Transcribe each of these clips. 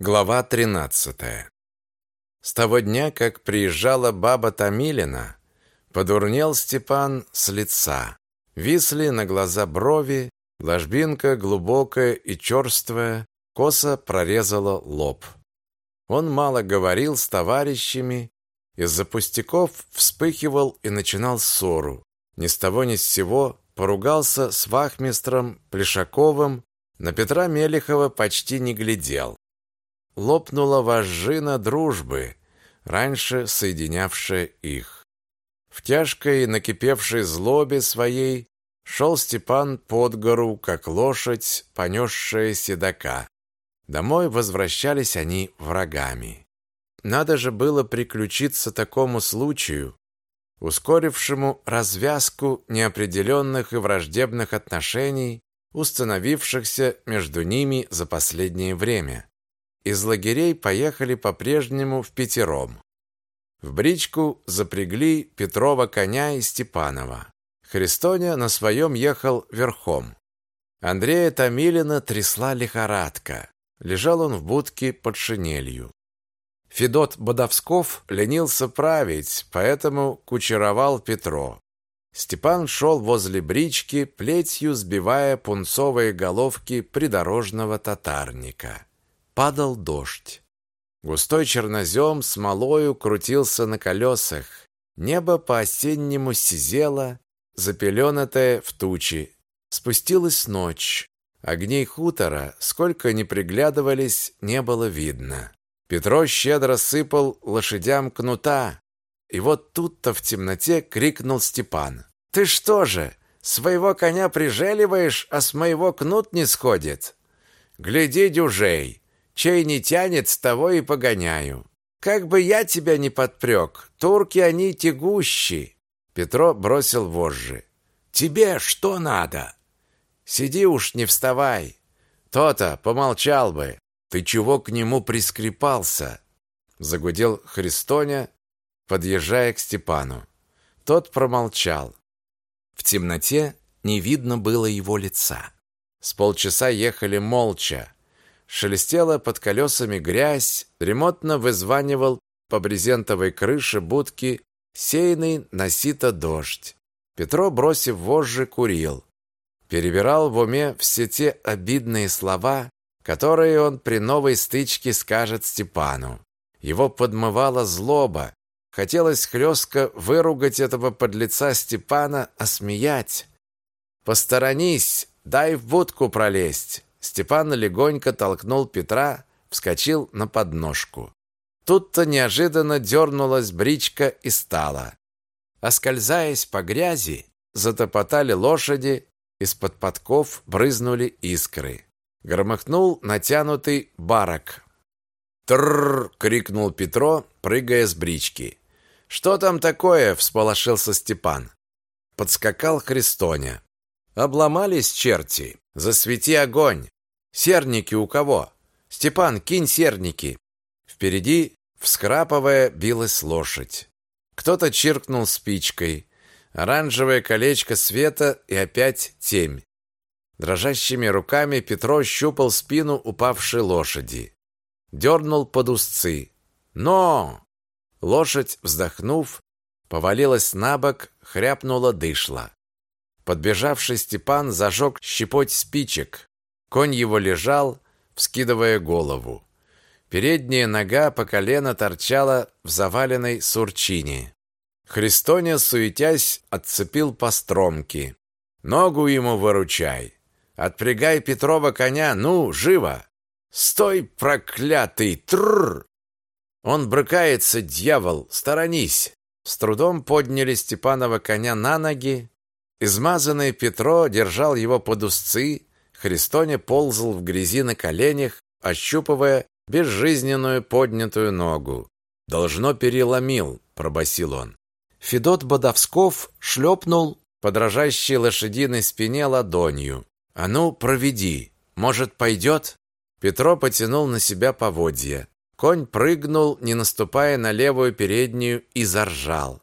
Глава 13. С того дня, как приезжала баба Тамилина, подурнел Степан с лица. Висли на глаза брови, ложбинка глубокая и черствая, косо прорезала лоб. Он мало говорил с товарищами, из-за пустяков вспыхивал и начинал ссору. Ни с того ни с сего поругался с вахмистром Плешаковым, на Петра Мелехова почти не глядел лопнула вожжина дружбы, раньше соединявшая их. В тяжкой накипевшей злобе своей шел Степан под гору, как лошадь, понесшая седока. Домой возвращались они врагами. Надо же было приключиться такому случаю, ускорившему развязку неопределенных и враждебных отношений, установившихся между ними за последнее время. Из лагерей поехали по-прежнему в пятером. В бричку запрягли Петрова коня и Степанова. Христоня на своем ехал верхом. Андрея Томилина трясла лихорадка. Лежал он в будке под шинелью. Федот Бодовсков ленился править, поэтому кучеровал Петро. Степан шел возле брички, плетью сбивая пунцовые головки придорожного татарника. Падал дождь. Густой чернозем смолою крутился на колесах. Небо по-осеннему сизело, запеленатое в тучи. Спустилась ночь. Огней хутора, сколько ни приглядывались, не было видно. Петро щедро сыпал лошадям кнута. И вот тут-то в темноте крикнул Степан. «Ты что же, своего коня прижеливаешь, а с моего кнут не сходит?» «Гляди, дюжей!» Чей не тянет, с того и погоняю. Как бы я тебя не подпрек, турки они тягущи. Петро бросил вожжи. Тебе что надо? Сиди уж, не вставай. То-то, помолчал бы. Ты чего к нему прискрепался? Загудел Христоня, подъезжая к Степану. Тот промолчал. В темноте не видно было его лица. С полчаса ехали молча, Шелестела под колесами грязь, ремонтно вызванивал по брезентовой крыше будки сеянный на сито дождь. Петро, бросив вожжи, курил. Перебирал в уме все те обидные слова, которые он при новой стычке скажет Степану. Его подмывала злоба. Хотелось хлестко выругать этого подлеца Степана, осмеять. «Посторонись, дай в будку пролезть. Степан легонько толкнул Петра, вскочил на подножку. Тут-то неожиданно дернулась бричка и стала. Оскользаясь по грязи, затопотали лошади, из-под подков брызнули искры. Громыхнул натянутый барок. «Трррр!» — крикнул Петро, прыгая с брички. «Что там такое?» — всполошился Степан. Подскакал Христоня. «Обломались черти! Засвети огонь! Серники у кого? Степан, кинь серники. Впереди, вскрапывая, билась лошадь. Кто-то чиркнул спичкой. Оранжевое колечко света и опять темь. Дрожащими руками Петро щупал спину упавшей лошади. Дернул под узцы. «Но!» Лошадь, вздохнув, повалилась на бок, хряпнула дышла. Подбежавший Степан зажег щепоть спичек. Конь его лежал, вскидывая голову. Передняя нога по колено торчала в заваленной сурчине. Христоня, суетясь, отцепил постромки. «Ногу ему выручай! Отпрягай Петрова коня, ну, живо! Стой, проклятый! Тррр!» Он брыкается, дьявол, сторонись! С трудом подняли Степанова коня на ноги. Измазанный Петро держал его под узцы, Христоня ползал в грязи на коленях, ощупывая безжизненную поднятую ногу. «Должно переломил», — пробасил он. Федот Бодовсков шлепнул по дрожащей лошадиной спине ладонью. «А ну, проведи. Может, пойдет?» Петро потянул на себя поводья. Конь прыгнул, не наступая на левую переднюю, и заржал.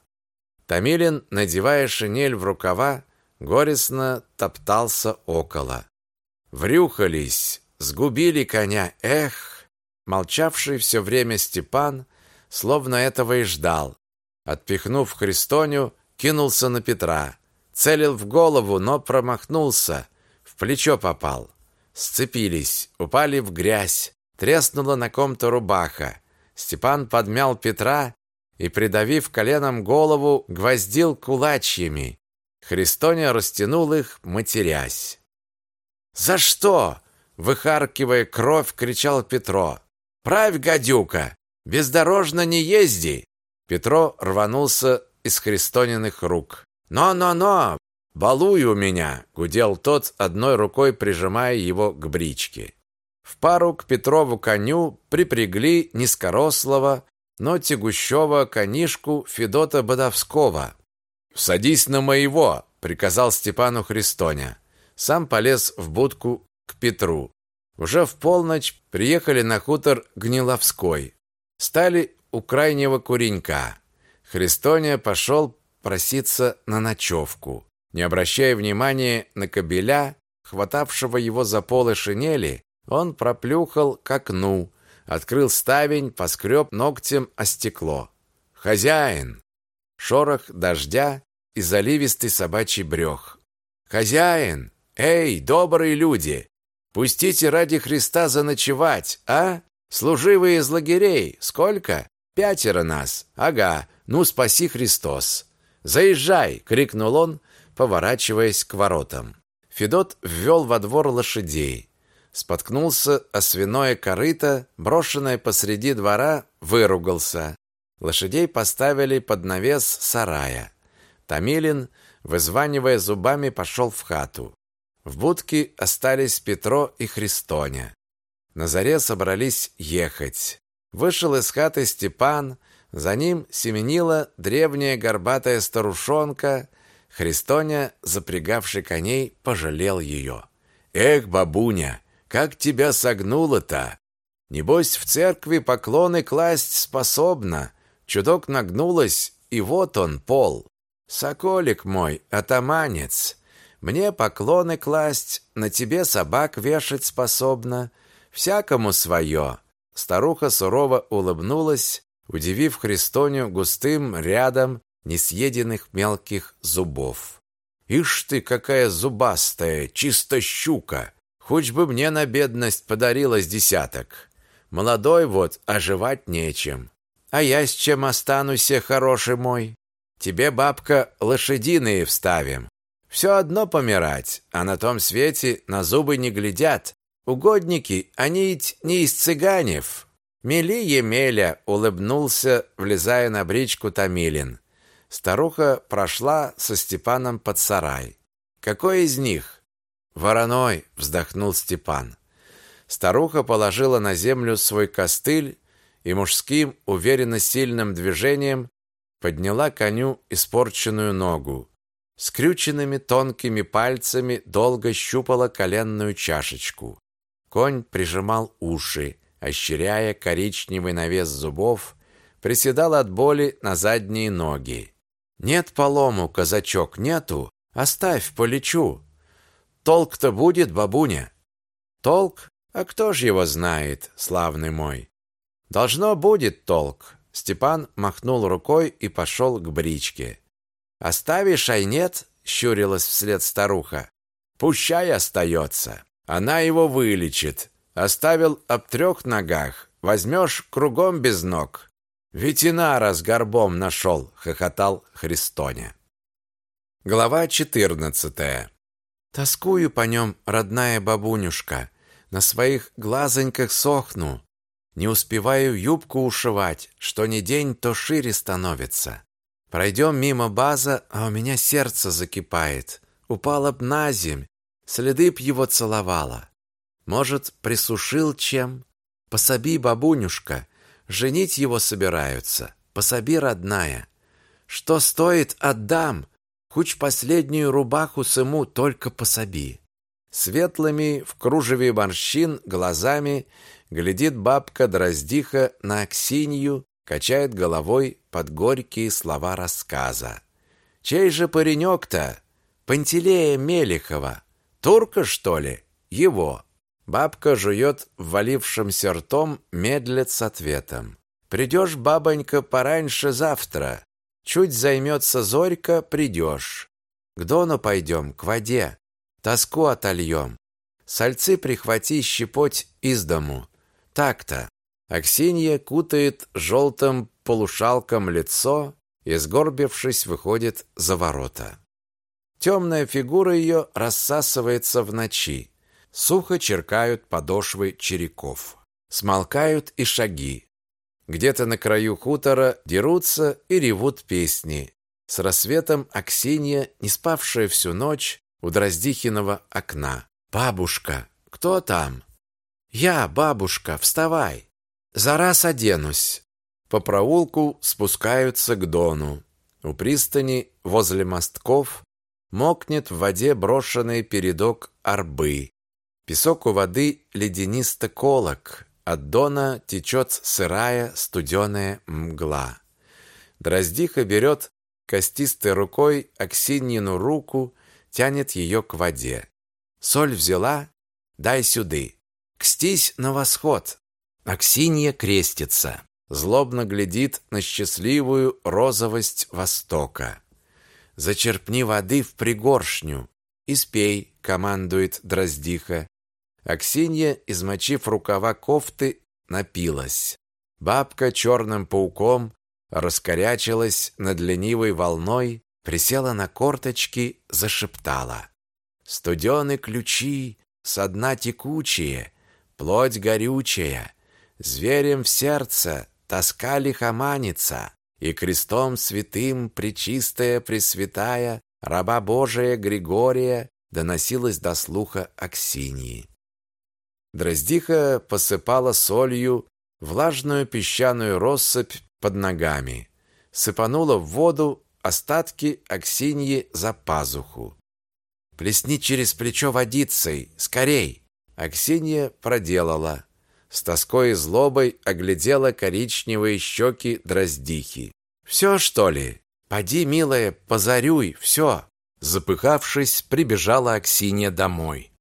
Томилин, надевая шинель в рукава, горестно топтался около. Врюхались, сгубили коня. Эх, Молчавший все время Степан, словно этого и ждал. Отпихнув Христоню, кинулся на Петра. Целил в голову, но промахнулся. В плечо попал. Сцепились, упали в грязь. Треснула на ком-то рубаха. Степан подмял Петра и, придавив коленом голову, гвоздил кулачьями. Христоня растянул их, матерясь. «За что?» — выхаркивая кровь, кричал Петро. «Правь, гадюка! Бездорожно не езди!» Петро рванулся из Христониных рук. «Но-но-но! Балуй у меня!» — гудел тот, одной рукой прижимая его к бричке. В пару к Петрову коню припрягли низкорослого, но тягущего конишку Федота Бодовского. «Садись на моего!» — приказал Степану Христоня. Сам полез в будку к Петру. Уже в полночь приехали на хутор Гниловской. Стали у крайнего куренька. Христоня пошел проситься на ночевку. Не обращая внимания на кобеля, хватавшего его за полы шинели, он проплюхал к окну, открыл ставень, поскреб ногтем о стекло. «Хозяин!» Шорох дождя и заливистый собачий брёх. «Хозяин! Эй, добрые люди! Пустите ради Христа заночевать, а? Служивые из лагерей, сколько? Пятеро нас. Ага, ну спаси Христос!» «Заезжай!» — крикнул он, поворачиваясь к воротам. Федот ввел во двор лошадей. Споткнулся о свиное корыто, брошенное посреди двора, выругался. Лошадей поставили под навес сарая. Тамилин, вызванивая зубами, пошел в хату. В будке остались Петро и Христоня. На заре собрались ехать. Вышел из хаты Степан, за ним семенила древняя горбатая старушонка. Христоня, запрягавший коней, пожалел ее. «Эх, бабуня, как тебя согнуло-то! Небось, в церкви поклоны класть способна. Чудок нагнулась, и вот он, пол. Соколик мой, атаманец, мне поклоны класть, на тебе собак вешать способна. Всякому свое». Старуха сурово улыбнулась, удивив Христоню густым рядом несъеденных мелких зубов. «Ишь ты, какая зубастая, чисто щука! Хоть бы мне на бедность подарилась десяток. Молодой вот, оживать нечем. А я с чем останусь, хороший мой? Тебе, бабка, лошадиные вставим. Все одно помирать, а на том свете на зубы не глядят. Угодники, они ведь не из цыганев, Мели Емеля улыбнулся, влезая на бричку Тамилин. Старуха прошла со Степаном под сарай. Какой из них? Вороной, вздохнул Степан. Старуха положила на землю свой костыль и мужским, уверенно сильным движением подняла коню испорченную ногу. Скрюченными тонкими пальцами долго щупала коленную чашечку. Конь прижимал уши ощеряя коричневый навес зубов, приседал от боли на задние ноги. «Нет полому, казачок, нету. Оставь, полечу. Толк-то будет, бабуня?» «Толк? А кто ж его знает, славный мой?» «Должно будет толк». Степан махнул рукой и пошел к бричке. «Оставишь, ай нет?» — щурилась вслед старуха. «Пущай остается. Она его вылечит. Оставил об трех ногах, возьмешь кругом без ног. Ветинара с горбом нашел, хохотал Христоня. Глава четырнадцатая. Тоскую по нем, родная бабунюшка, на своих глазоньках сохну. Не успеваю юбку ушивать, что ни день, то шире становится. Пройдем мимо база, а у меня сердце закипает. Упала б на земь, следы б его целовала. Может, присушил чем? Пособи, бабунюшка, женить его собираются. Пособи, родная. Что стоит, отдам. Хоть последнюю рубаху сыму, только пособи. Светлыми в кружеве морщин глазами глядит бабка-дроздиха на Аксинью, качает головой под горькие слова рассказа. Чей же паренек-то? Пантелея Мелехова. Турка, что ли? Его. Бабка жует ввалившимся ртом, медлит с ответом. «Придешь, бабонька, пораньше завтра. Чуть займется зорька, придешь. К дону пойдем, к воде. Тоску отольем. Сальцы прихвати щепоть из дому. Так-то». Аксинья кутает желтым полушалком лицо и, сгорбившись, выходит за ворота. Темная фигура ее рассасывается в ночи. Сухо черкают подошвы череков. Смолкают и шаги. Где-то на краю хутора дерутся и ревут песни. С рассветом Аксинья, не спавшая всю ночь, у Дроздихиного окна. «Бабушка, кто там?» «Я, бабушка, вставай!» «За раз оденусь!» По проулку спускаются к дону. У пристани, возле мостков, мокнет в воде брошенный передок арбы. Песок у воды леденисто колок, от дона течет сырая студеная мгла. Дроздиха берет костистой рукой Аксиньину руку, тянет ее к воде. Соль взяла? Дай сюды. Кстись на восход. Аксинья крестится. Злобно глядит на счастливую розовость востока. Зачерпни воды в пригоршню и спей, командует Дроздиха. Аксинья, измочив рукава кофты, напилась. Бабка черным пауком раскорячилась над ленивой волной, присела на корточки, зашептала. «Студены ключи, со дна текучие, плоть горючая, зверем в сердце, тоска лихоманится, и крестом святым пречистая пресвятая раба Божия Григория доносилась до слуха Аксиньи. Дроздиха посыпала солью влажную песчаную россыпь под ногами, сыпанула в воду остатки Аксиньи за пазуху. «Плесни через плечо водицей! Скорей!» Аксинья проделала. С тоской и злобой оглядела коричневые щеки Дроздихи. «Все, что ли? Поди, милая, позарюй, все!» Запыхавшись, прибежала Аксинья домой.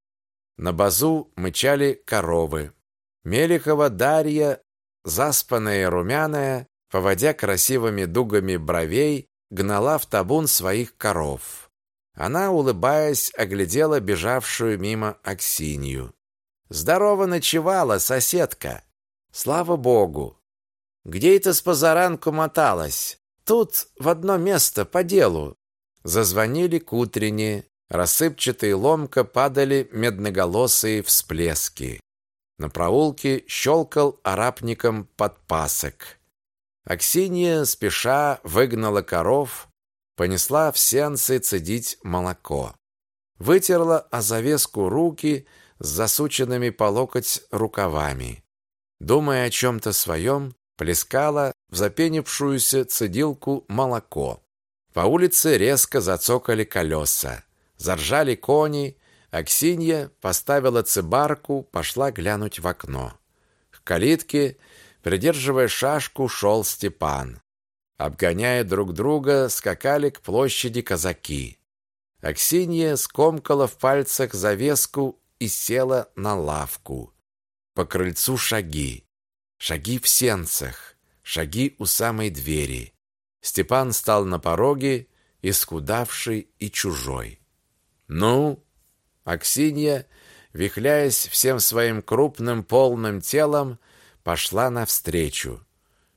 На базу мычали коровы. Мелихова Дарья, заспанная и румяная, поводя красивыми дугами бровей, гнала в табун своих коров. Она, улыбаясь, оглядела бежавшую мимо Аксинью. «Здорово ночевала, соседка!» «Слава богу!» «Где это с позаранку моталась?» «Тут, в одно место, по делу!» Зазвонили к утренне, Рассыпчатые ломко падали медноголосые всплески. На проулке щелкал арапником подпасок. Аксинья, спеша, выгнала коров, понесла в сенцы цедить молоко. Вытерла о завеску руки с засученными по локоть рукавами. Думая о чем-то своем, плескала в запенившуюся цедилку молоко. По улице резко зацокали колеса. Заржали кони, Аксинья поставила цибарку, пошла глянуть в окно. К калитке, придерживая шашку, шел Степан. Обгоняя друг друга, скакали к площади казаки. Аксинья скомкала в пальцах завеску и села на лавку. По крыльцу шаги. Шаги в сенцах, шаги у самой двери. Степан стал на пороге, исхудавший и чужой. «Ну?» Аксинья, вихляясь всем своим крупным полным телом, пошла навстречу.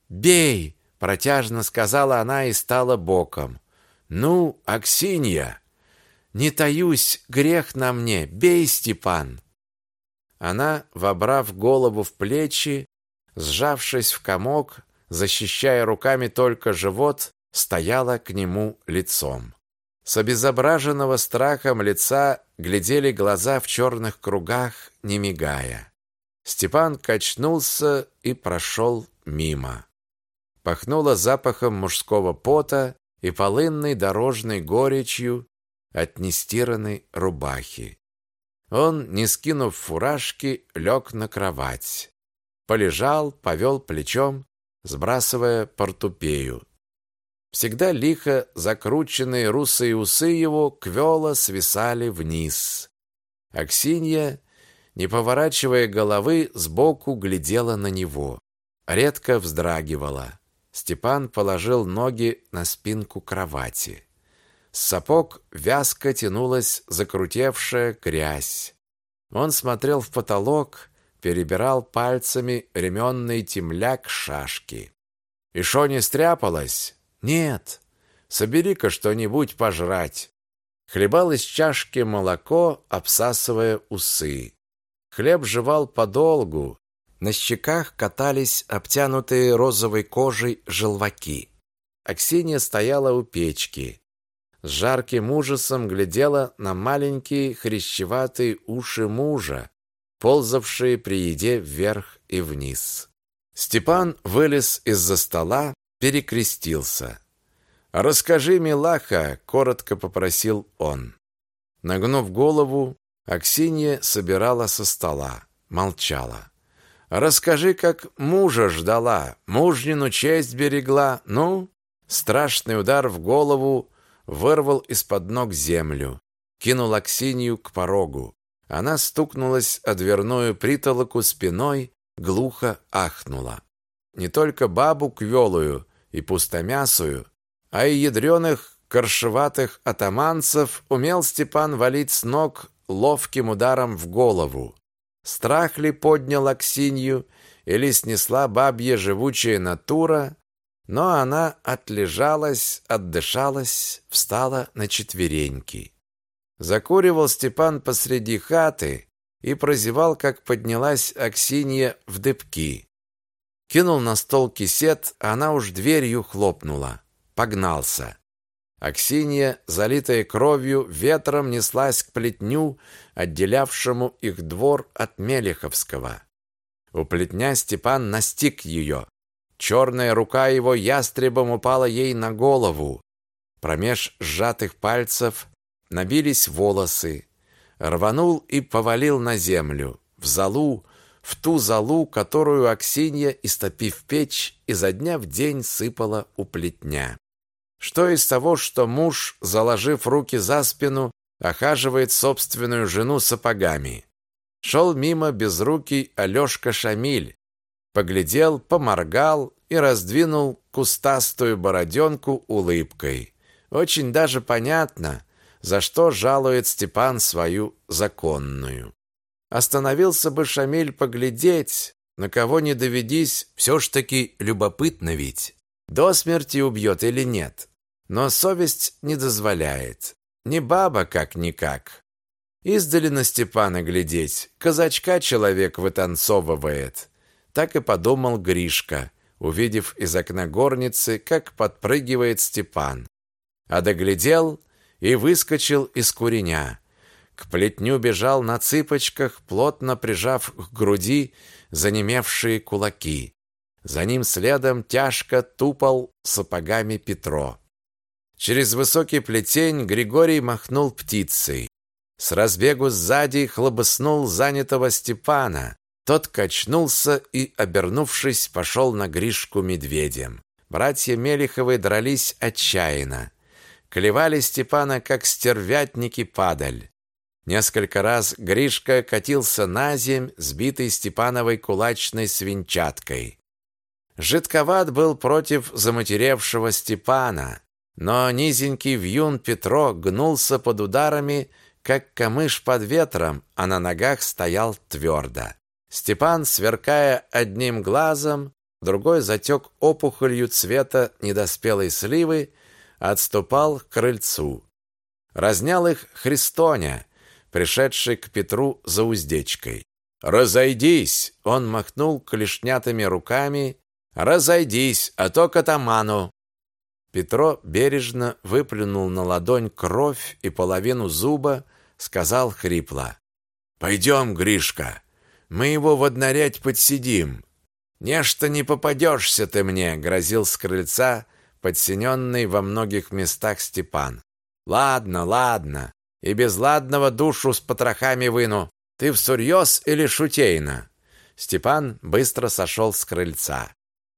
«Бей!» — протяжно сказала она и стала боком. «Ну, Аксинья!» «Не таюсь, грех на мне, бей, Степан!» Она, вобрав голову в плечи, сжавшись в комок, защищая руками только живот, стояла к нему лицом. С обезображенного страхом лица глядели глаза в черных кругах, не мигая. Степан качнулся и прошел мимо. Пахнуло запахом мужского пота и полынной дорожной горечью от нестиранной рубахи. Он, не скинув фуражки, лег на кровать. Полежал, повел плечом, сбрасывая портупею. Всегда лихо закрученные русые усы его квело свисали вниз. Аксинья, не поворачивая головы, сбоку глядела на него. Редко вздрагивала. Степан положил ноги на спинку кровати. С сапог вязко тянулась закрутевшая грязь. Он смотрел в потолок, перебирал пальцами ременный темляк шашки. И шо не стряпалось? Нет. Собери-ка что-нибудь пожрать. Хлебал из чашки молоко, обсасывая усы. Хлеб жевал подолгу. На щеках катались обтянутые розовой кожей желваки. Аксинья стояла у печки. С жарким ужасом глядела на маленькие хрящеватые уши мужа, ползавшие при еде вверх и вниз. Степан вылез из-за стола, перекрестился. «Расскажи, милаха», — коротко попросил он. Нагнув голову, Аксинья собирала со стола, молчала. «Расскажи, как мужа ждала, мужнину честь берегла. Ну?» Страшный удар в голову вырвал из-под ног землю, кинул Аксинью к порогу. Она стукнулась о дверную притолоку спиной, глухо ахнула. Не только бабу квелую и пустомясую, а и ядреных коршеватых атаманцев умел Степан валить с ног ловким ударом в голову. Страх ли поднял Аксинью или снесла бабья живучая натура, но она отлежалась, отдышалась, встала на четвереньки. Закуривал Степан посреди хаты и прозевал, как поднялась Аксинья в дыбки. Кинул на стол кисет, а она уж дверью хлопнула погнался. Аксинья, залитая кровью, ветром неслась к плетню, отделявшему их двор от Мелеховского. У плетня Степан настиг ее. Черная рука его ястребом упала ей на голову. Промеж сжатых пальцев набились волосы. Рванул и повалил на землю, в залу, в ту залу, которую Аксинья, истопив печь, изо дня в день сыпала у плетня. Что из того, что муж, заложив руки за спину, охаживает собственную жену сапогами? Шел мимо безрукий Алешка Шамиль, поглядел, поморгал и раздвинул кустастую бороденку улыбкой. Очень даже понятно, за что жалует Степан свою законную. Остановился бы Шамиль поглядеть, на кого не доведись, все ж таки любопытно ведь. До смерти убьет или нет. Но совесть не дозволяет. Не баба как-никак. Издали на Степана глядеть, казачка человек вытанцовывает. Так и подумал Гришка, увидев из окна горницы, как подпрыгивает Степан. А доглядел и выскочил из куреня. К плетню бежал на цыпочках, плотно прижав к груди занемевшие кулаки. За ним следом тяжко тупал сапогами Петро. Через высокий плетень Григорий махнул птицей. С разбегу сзади хлобыснул занятого Степана. Тот качнулся и, обернувшись, пошел на Гришку медведем. Братья Мелиховы дрались отчаянно. Клевали Степана, как стервятники падаль. Несколько раз Гришка катился на земь, сбитый Степановой кулачной свинчаткой. Жидковат был против заматеревшего Степана, но низенький вьюн Петро гнулся под ударами, как камыш под ветром, а на ногах стоял твердо. Степан, сверкая одним глазом, другой затек опухолью цвета недоспелой сливы, отступал к крыльцу. Разнял их Христоня, пришедший к Петру за уздечкой. «Разойдись!» — он махнул клешнятыми руками. «Разойдись, а то к атаману!» Петро бережно выплюнул на ладонь кровь и половину зуба, сказал хрипло. «Пойдем, Гришка, мы его воднарять подсидим». «Нечто не попадешься ты мне», — грозил с крыльца подсиненный во многих местах Степан. «Ладно, ладно, и без ладного душу с потрохами выну. Ты всерьез или шутейно?» Степан быстро сошел с крыльца.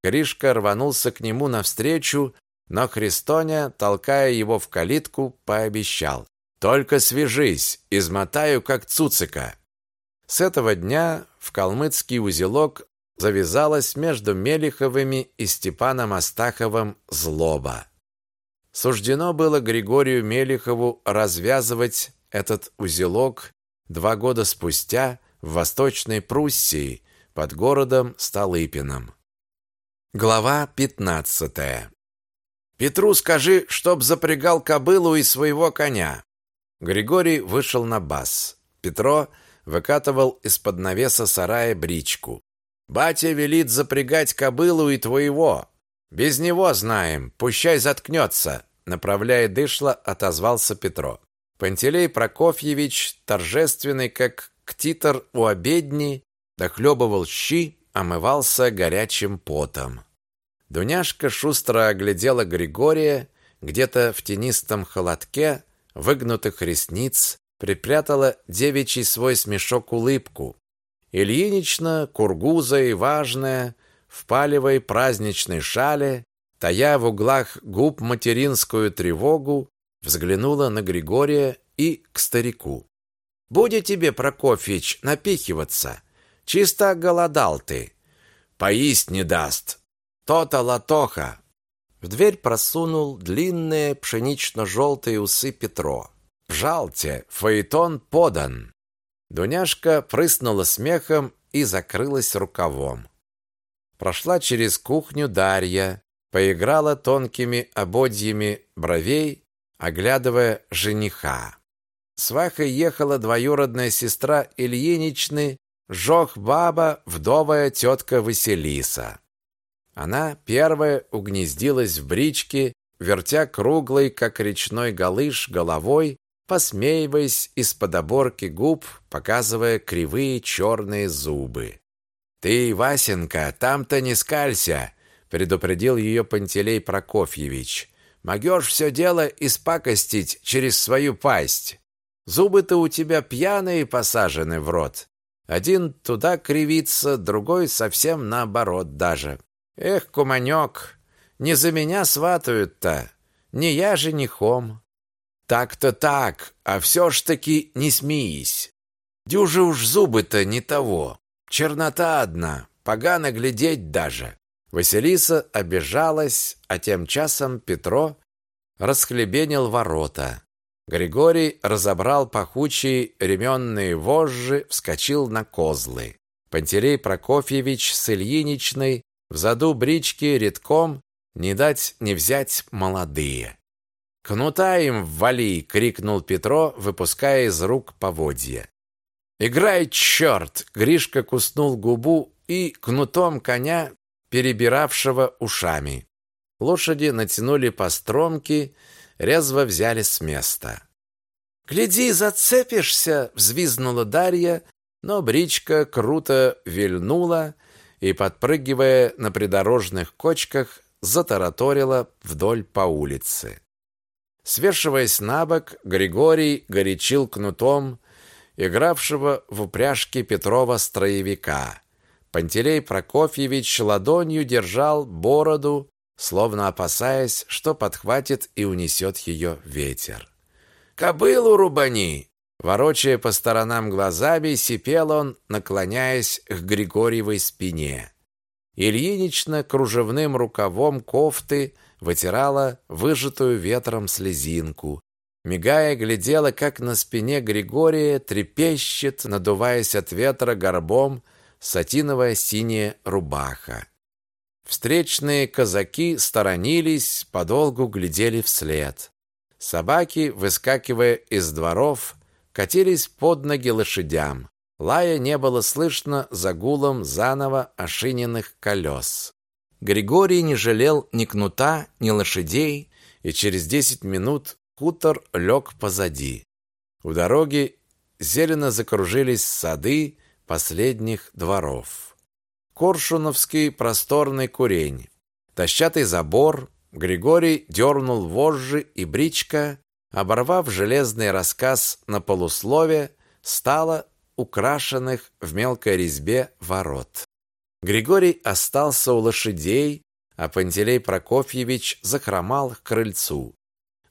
Гришка рванулся к нему навстречу, но Христоня, толкая его в калитку, пообещал: "Только свяжись, измотаю как цуцика". С этого дня в калмыцкий узелок завязалась между Мелиховыми и Степаном Астаховым злоба. Суждено было Григорию Мелихову развязывать этот узелок два года спустя в Восточной Пруссии под городом Столыпином. Глава 15. Петру скажи, чтоб запрягал кобылу и своего коня. Григорий вышел на бас. Петро выкатывал из-под навеса сарая бричку. Батя велит запрягать кобылу и твоего. Без него знаем, пущай заткнется, направляя дышло, отозвался Петро. Пантелей Прокофьевич, торжественный как ктитор у обедни, дохлебывал щи, омывался горячим потом. Дуняшка шустро оглядела Григория, где-то в тенистом холодке, выгнутых ресниц, припрятала девичий свой смешок улыбку. Ильинична, кургуза и важная, в палевой праздничной шале, тая в углах губ материнскую тревогу, взглянула на Григория и к старику. «Будет тебе, Прокофьич, напихиваться. Чисто голодал ты. Поесть не даст. То-то латоха!» В дверь просунул длинные пшенично-желтые усы Петро. «Жалте, фаэтон подан!» Дуняшка прыснула смехом и закрылась рукавом. Прошла через кухню Дарья, поиграла тонкими ободьями бровей, оглядывая жениха. Свахой ехала двоюродная сестра Ильиничны, жох баба, вдовая тетка Василиса. Она первая угнездилась в бричке, вертя круглой, как речной галыш, головой, посмеиваясь из-под оборки губ, показывая кривые черные зубы. «Ты, Васенька, там-то не скалься!» — предупредил ее Пантелей Прокофьевич. «Могешь все дело испакостить через свою пасть. Зубы-то у тебя пьяные посажены в рот. Один туда кривится, другой совсем наоборот даже. Эх, куманек, не за меня сватают-то, не я женихом. Так-то так, а все ж таки не смеись. Дюжи уж зубы-то не того. Чернота одна, погано глядеть даже. Василиса обижалась, а тем часом Петро расхлебенил ворота. Григорий разобрал пахучие ременные вожжи, вскочил на козлы. Пантелей Прокофьевич с Ильиничной в заду брички редком не дать не взять молодые. «Кнута им вали!» — крикнул Петро, выпуская из рук поводья. «Играй, черт!» — Гришка куснул губу и кнутом коня, перебиравшего ушами. Лошади натянули по стромке, резво взяли с места. «Гляди, зацепишься!» — взвизгнула Дарья, но бричка круто вильнула и, подпрыгивая на придорожных кочках, затараторила вдоль по улице. Свершиваясь на бок, Григорий горячил кнутом игравшего в упряжке Петрова строевика. Пантелей Прокофьевич ладонью держал бороду, словно опасаясь, что подхватит и унесет ее ветер. «Кобылу рубани!» Ворочая по сторонам глазами, сипел он, наклоняясь к Григорьевой спине. Ильинична кружевным рукавом кофты вытирала выжатую ветром слезинку. Мигая, глядела, как на спине Григория трепещет, надуваясь от ветра горбом, сатиновая синяя рубаха. Встречные казаки сторонились, подолгу глядели вслед. Собаки, выскакивая из дворов, катились под ноги лошадям. Лая не было слышно за гулом заново ошиненных колес. Григорий не жалел ни кнута, ни лошадей, и через десять минут хутор лег позади. У дороги зелено закружились сады последних дворов. Коршуновский просторный курень, дощатый забор, Григорий дернул вожжи, и бричка, оборвав железный рассказ на полуслове, стала украшенных в мелкой резьбе ворот. Григорий остался у лошадей, а Пантелей Прокофьевич захромал к крыльцу.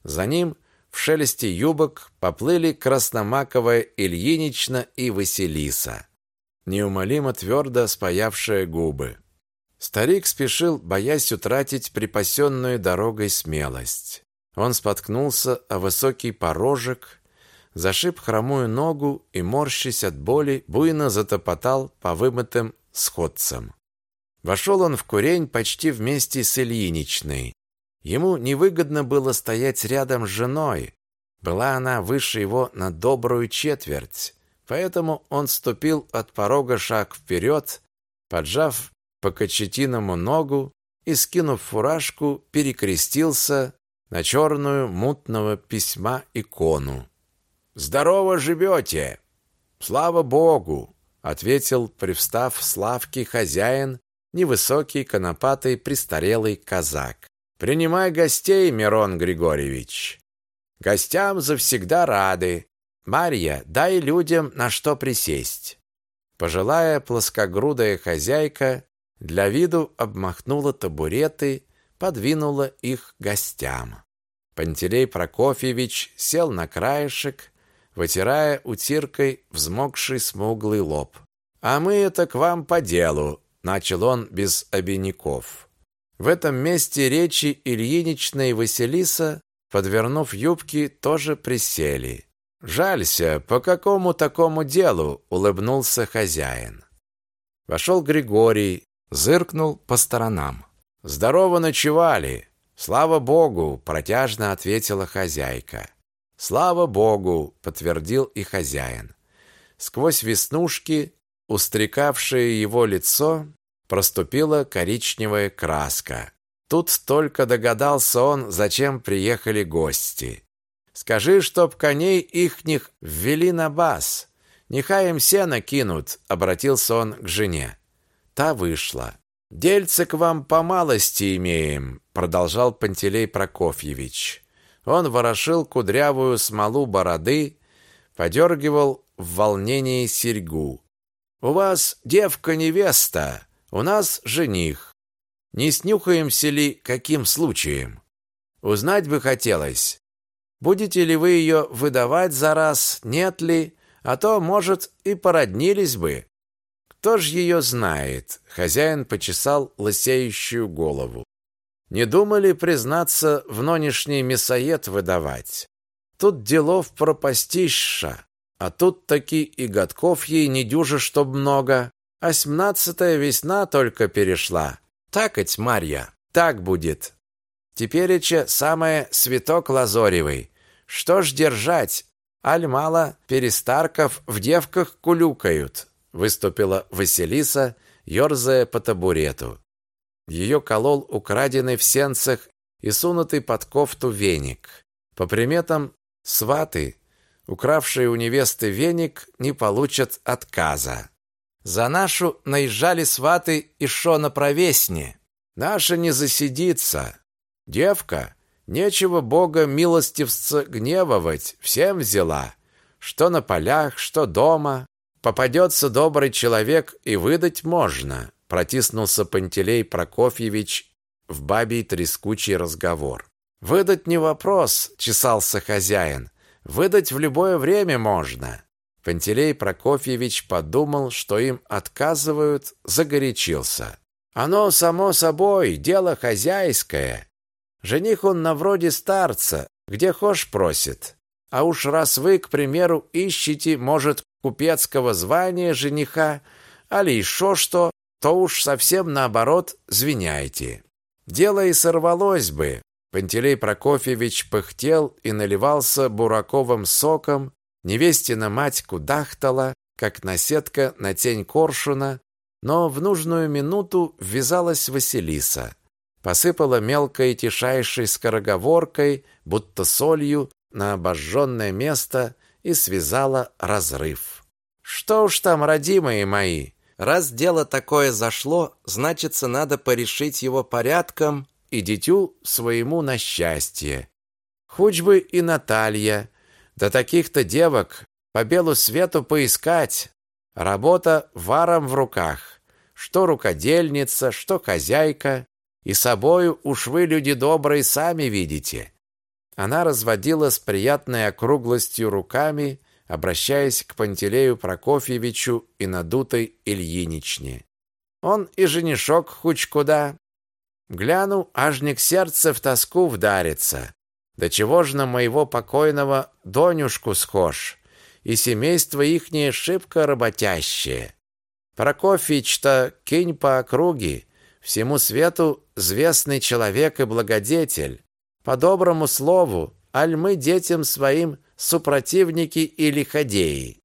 За ним в шелесте юбок поплыли красномаковая Ильинична и Василиса, неумолимо твердо спаявшая губы. Старик спешил, боясь утратить припасенную дорогой смелость. Он споткнулся о высокий порожек, зашиб хромую ногу и, морщась от боли, буйно затопотал по вымытым сходцам. Вошел он в курень почти вместе с Ильиничной. Ему невыгодно было стоять рядом с женой. Была она выше его на добрую четверть. Поэтому он ступил от порога шаг вперед, поджав по кочетиному ногу и, скинув фуражку, перекрестился на черную мутного письма икону. «Здорово живете!» «Слава Богу!» — ответил, привстав с лавки хозяин, невысокий, конопатый, престарелый казак. «Принимай гостей, Мирон Григорьевич!» «Гостям завсегда рады. Марья, дай людям на что присесть!» Пожилая плоскогрудая хозяйка для виду обмахнула табуреты, подвинула их гостям. Пантелей Прокофьевич сел на краешек, вытирая утиркой взмокший смуглый лоб. «А мы это к вам по делу», — начал он без обиняков. В этом месте речи Ильинична Василиса, подвернув юбки, тоже присели. «Жалься, по какому такому делу?» — улыбнулся хозяин. Вошел Григорий, зыркнул по сторонам. «Здорово ночевали!» «Слава Богу!» – протяжно ответила хозяйка. «Слава Богу!» – подтвердил и хозяин. Сквозь веснушки, устрекавшее его лицо, проступила коричневая краска. Тут только догадался он, зачем приехали гости. «Скажи, чтоб коней ихних ввели на бас. Нехай им сено кинут», — обратился он к жене. Та вышла. «Дельце к вам по малости имеем», — продолжал Пантелей Прокофьевич. Он ворошил кудрявую смолу бороды, подергивал в волнении серьгу. «У вас девка-невеста, у нас жених. Не снюхаемся ли каким случаем? Узнать бы хотелось, будете ли вы ее выдавать за раз, нет ли, а то, может, и породнились бы». Кто ж ее знает? Хозяин почесал лысеющую голову. Не думали признаться в нынешний мясоед выдавать. Тут делов пропастища, а тут таки и годков ей не дюже, чтоб много. А весна только перешла. Такать, Марья, так будет. Тепереча самое святок лазоревый. Что ж держать? Аль мало перестарков в девках кулюкают выступила Василиса, ерзая по табурету. Ее колол украденный в сенцах и сунутый под кофту веник. По приметам, сваты, укравшие у невесты веник, не получат отказа. За нашу наезжали сваты и шо на провесне. Наша не засидится. Девка, нечего Бога милостивца гневовать, всем взяла. Что на полях, что дома. Попадется добрый человек, и выдать можно, протиснулся Пантелей Прокофьевич в бабий трескучий разговор. Выдать не вопрос, чесался хозяин. Выдать в любое время можно. Пантелей Прокофьевич подумал, что им отказывают, загорячился. Оно само собой, дело хозяйское. Жених он на вроде старца, где хошь просит. А уж раз вы, к примеру, ищете, может, купецкого звания жениха, али еще что, то уж совсем наоборот звеняйте. Дело и сорвалось бы. Пантелей Прокофьевич пыхтел и наливался бураковым соком, невестина мать кудахтала, как наседка на тень коршуна, но в нужную минуту ввязалась Василиса. Посыпала мелкой тишайшей скороговоркой, будто солью, на обожженное место и связала разрыв. Что уж там, родимые мои, раз дело такое зашло, значится, надо порешить его порядком и дитю своему на счастье. Хоть бы и Наталья, да таких-то девок по белу свету поискать. Работа варом в руках. Что рукодельница, что хозяйка. И собою уж вы, люди добрые, сами видите. Она разводила с приятной округлостью руками, обращаясь к Пантелею Прокофьевичу и надутой Ильиничне. Он и женишок хуч куда. Гляну, ажник сердце в тоску вдарится. Да чего ж на моего покойного Донюшку схож, и семейство ихнее шибко работящее. Прокофьич-то кинь по округе, всему свету известный человек и благодетель. По доброму слову, аль мы детям своим супротивники или ходеи.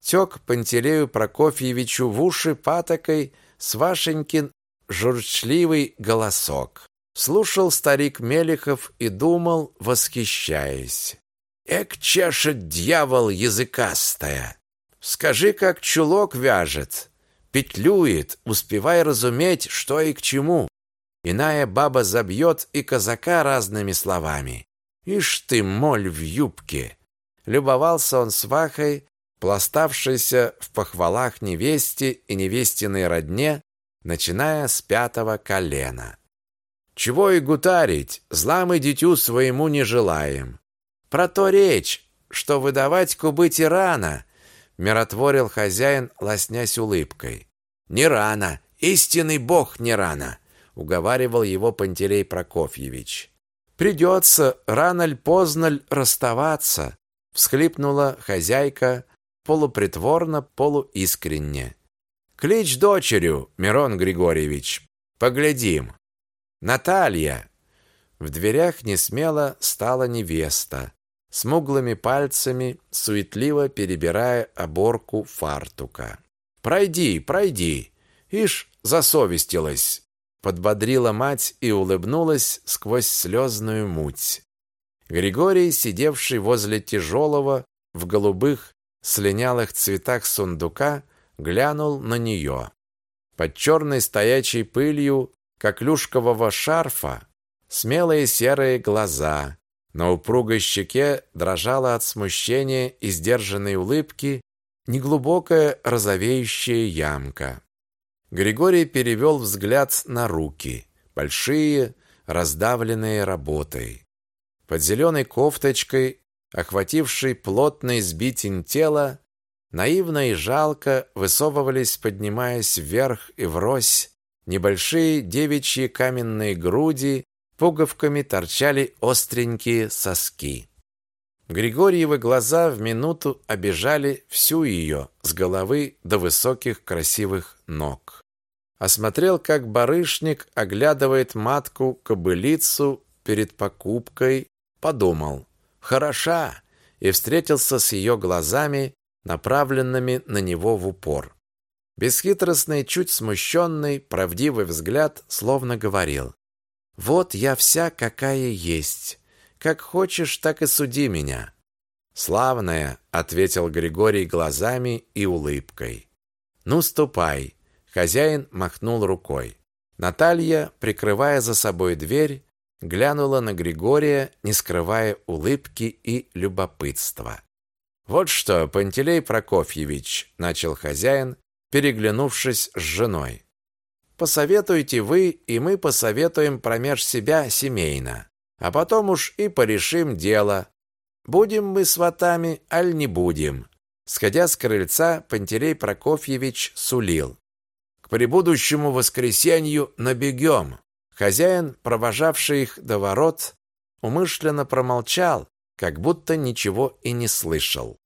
Тек Пантелею Прокофьевичу в уши патокой Свашенькин журчливый голосок. Слушал старик Мелехов и думал, восхищаясь. Эк чешет дьявол языкастая. Скажи, как чулок вяжет, петлюет, успевай разуметь, что и к чему. Иная баба забьет и казака разными словами. Ишь ты, моль в юбке. Любовался он свахой, пластавшейся в похвалах невесте и невестиной родне, начиная с пятого колена. Чего и гутарить, зла мы дитю своему не желаем. Про то речь, что выдавать кубыть и рано, миротворил хозяин, лоснясь улыбкой. Не рано, истинный бог не рано, уговаривал его Пантелей Прокофьевич. Придется рано ль поздно ль расставаться, всхлипнула хозяйка полупритворно, полуискренне. Клич дочерю, Мирон Григорьевич. Поглядим. Наталья. В дверях не смело стала невеста, смуглыми пальцами суетливо перебирая оборку фартука. Пройди, пройди. Ишь, засовестилась, подбодрила мать и улыбнулась сквозь слезную муть. Григорий, сидевший возле тяжелого в голубых слинялых цветах сундука, глянул на нее. Под черной стоячей пылью коклюшкового шарфа смелые серые глаза, на упругой щеке дрожала от смущения и сдержанной улыбки неглубокая розовеющая ямка. Григорий перевел взгляд на руки, большие, раздавленные работой. Под зеленой кофточкой, охватившей плотный сбитень тела, Наивно и жалко высовывались, поднимаясь вверх и врозь, небольшие девичьи каменные груди, пуговками торчали остренькие соски. Григорьевы глаза в минуту обижали всю ее с головы до высоких красивых ног. Осмотрел, как барышник оглядывает матку-кобылицу перед покупкой, подумал «хороша» и встретился с ее глазами, направленными на него в упор. Бесхитростный, чуть смущенный, правдивый взгляд словно говорил «Вот я вся, какая есть. Как хочешь, так и суди меня». «Славная», — ответил Григорий глазами и улыбкой. «Ну, ступай». Хозяин махнул рукой. Наталья, прикрывая за собой дверь, глянула на Григория, не скрывая улыбки и любопытства. Вот что, Пантелей Прокофьевич, начал хозяин, переглянувшись с женой. Посоветуйте вы, и мы посоветуем промеж себя семейно, а потом уж и порешим дело. Будем мы сватами, аль не будем. Сходя с крыльца, Пантелей Прокофьевич сулил: к прибудущему воскресенью набегем. Хозяин, провожавший их до ворот, умышленно промолчал, как будто ничего и не слышал.